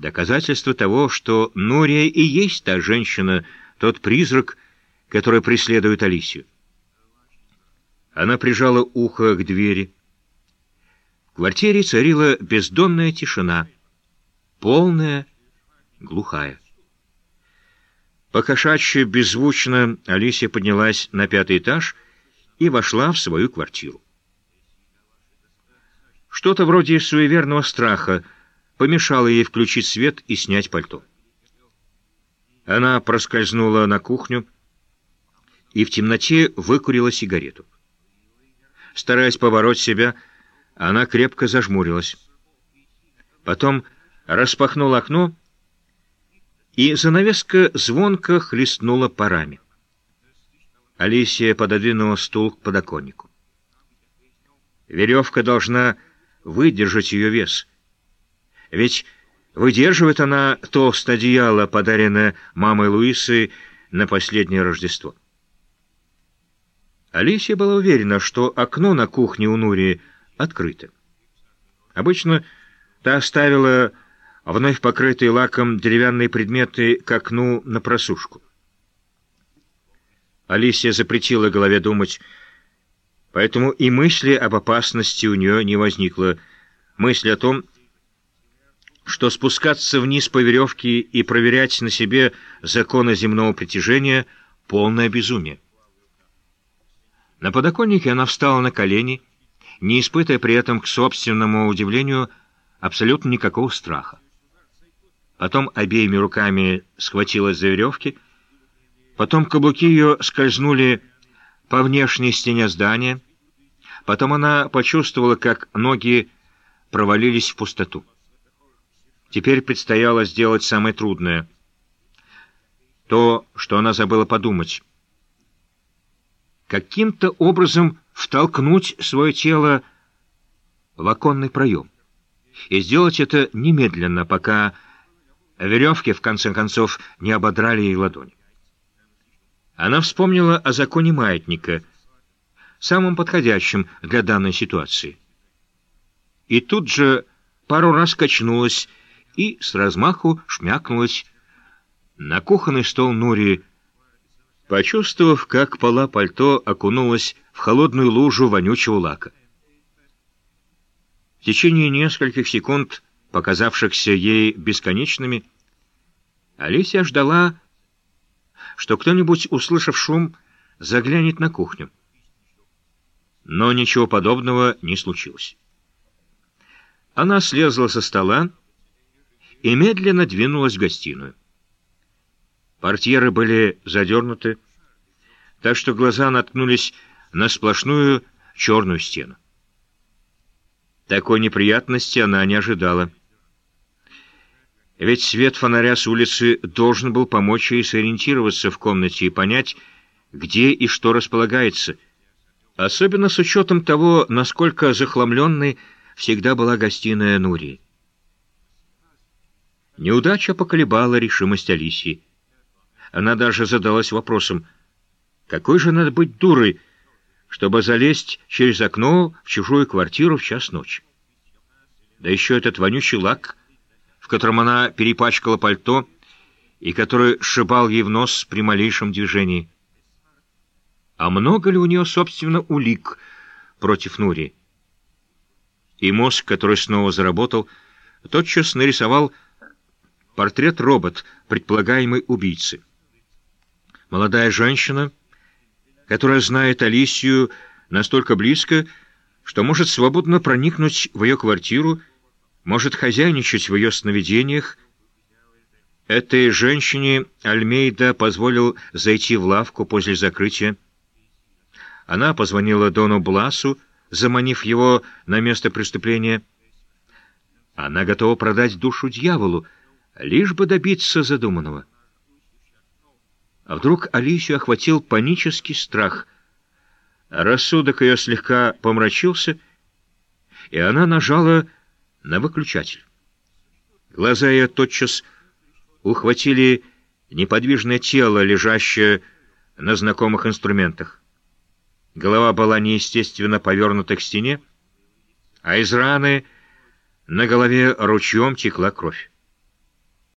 Доказательство того, что Нурия и есть та женщина, тот призрак, который преследует Алисию. Она прижала ухо к двери. В квартире царила бездонная тишина, полная, глухая. Покошачьи беззвучно Алисия поднялась на пятый этаж и вошла в свою квартиру. Что-то вроде суеверного страха помешало ей включить свет и снять пальто. Она проскользнула на кухню и в темноте выкурила сигарету. Стараясь побороть себя, она крепко зажмурилась. Потом распахнула окно, и занавеска звонко хлестнула парами. Алисия пододвинула стул к подоконнику. Веревка должна выдержать ее вес. Ведь выдерживает она толстое одеяло, подаренное мамой Луисы на последнее Рождество. Алисия была уверена, что окно на кухне у Нурии открыто. Обычно та оставила вновь покрытые лаком деревянные предметы к окну на просушку. Алисия запретила голове думать, поэтому и мысли об опасности у нее не возникло. Мысль о том, что спускаться вниз по веревке и проверять на себе законы земного притяжения — полное безумие. На подоконнике она встала на колени, не испытывая при этом, к собственному удивлению, абсолютно никакого страха. Потом обеими руками схватилась за веревки, потом каблуки ее скользнули по внешней стене здания, потом она почувствовала, как ноги провалились в пустоту. Теперь предстояло сделать самое трудное. То, что она забыла подумать каким-то образом втолкнуть свое тело в оконный проем. И сделать это немедленно, пока веревки, в конце концов, не ободрали ей ладонь. Она вспомнила о законе маятника, самым подходящим для данной ситуации. И тут же пару раз качнулась и с размаху шмякнулась на кухонный стол Нури, почувствовав, как пола пальто окунулась в холодную лужу вонючего лака. В течение нескольких секунд, показавшихся ей бесконечными, Алисия ждала, что кто-нибудь, услышав шум, заглянет на кухню. Но ничего подобного не случилось. Она слезла со стола и медленно двинулась в гостиную. Портьеры были задернуты, так что глаза наткнулись на сплошную черную стену. Такой неприятности она не ожидала. Ведь свет фонаря с улицы должен был помочь ей сориентироваться в комнате и понять, где и что располагается, особенно с учетом того, насколько захламленной всегда была гостиная Нурии. Неудача поколебала решимость Алисии. Она даже задалась вопросом, какой же надо быть дурой, чтобы залезть через окно в чужую квартиру в час ночи. Да еще этот вонючий лак, в котором она перепачкала пальто и который сшибал ей в нос при малейшем движении. А много ли у нее, собственно, улик против Нури? И мозг, который снова заработал, тотчас нарисовал портрет робот предполагаемой убийцы. Молодая женщина, которая знает Алисию настолько близко, что может свободно проникнуть в ее квартиру, может хозяйничать в ее сновидениях. Этой женщине Альмейда позволил зайти в лавку после закрытия. Она позвонила Дону Бласу, заманив его на место преступления. Она готова продать душу дьяволу, лишь бы добиться задуманного. А вдруг Алисию охватил панический страх. Рассудок ее слегка помрачился, и она нажала на выключатель. Глаза ее тотчас ухватили неподвижное тело, лежащее на знакомых инструментах. Голова была неестественно повернута к стене, а из раны на голове ручьем текла кровь.